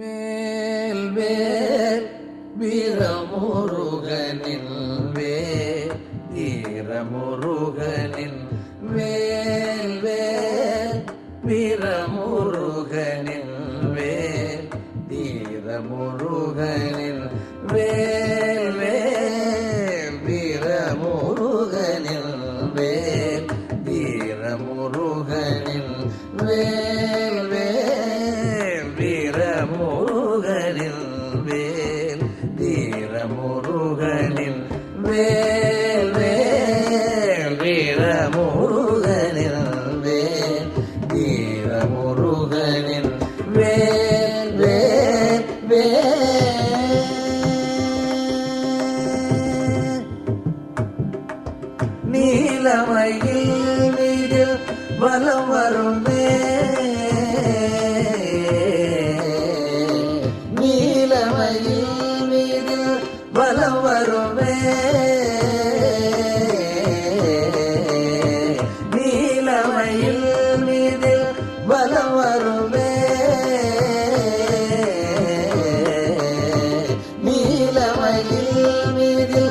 மேல் வேல் வீரமுருகனின் வேல் வீரமுருகனின் வேல் வேல் வீரமுருகனின் வேல் வீரமுருகனின் வேல் வேல் வீரமுருகனின் வேல் வீரமுருகனின் வேல் வீரமுருகனின் வேல் வேல் வீரமுருகனின் வேல் வீரமுருகனின் வேல் வேல் வேல் நீலமயில் மீது வலம் வரும் நீலமயில் வலம் வருமே நீலமயில் மீது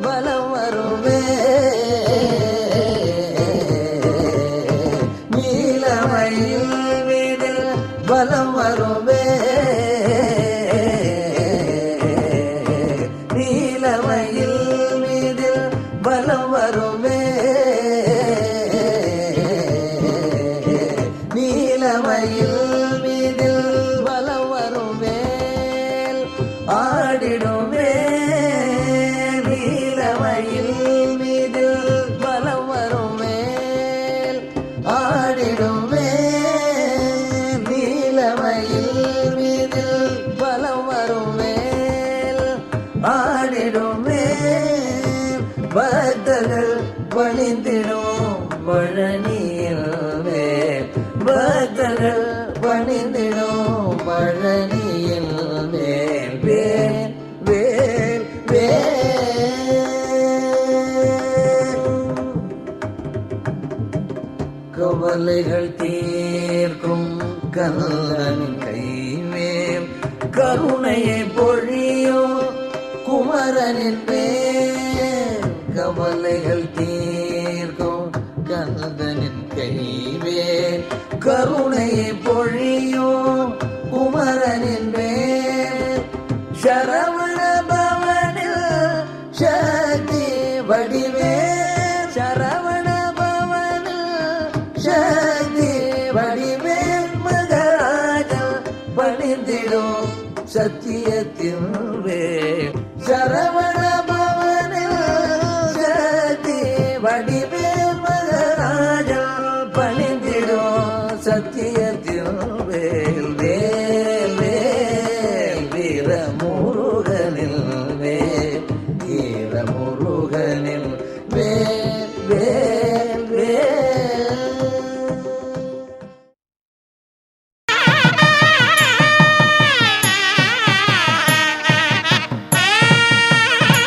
வலம் வருமே. நீலமயில் மீது வலம் வருமே. ஆடிடுமே நீலமயில் மீது வலம் வருமே ஆடிடுமே. நீலமயில் மீது வலம் வருமே ஆடிடுமே. பக்தர்கள் பணிந்திடும் பழனியில் வேல் பக்தர்கள் பணிந்திடும் பழனியில் கவலைகள் தீர்க்கும் கல்லன் கைமேல் கருணையை பொழியும் குமரனின் பேர் கவலைகள் தீர்க்கும் கந்தனின் கைவே கருணையை பொழியும் குமரனின் பேர் சரவண பவனில் சக்தி வடிவ சத்தியத்தின் வே. சரவண பவனில் சதி வடிவே.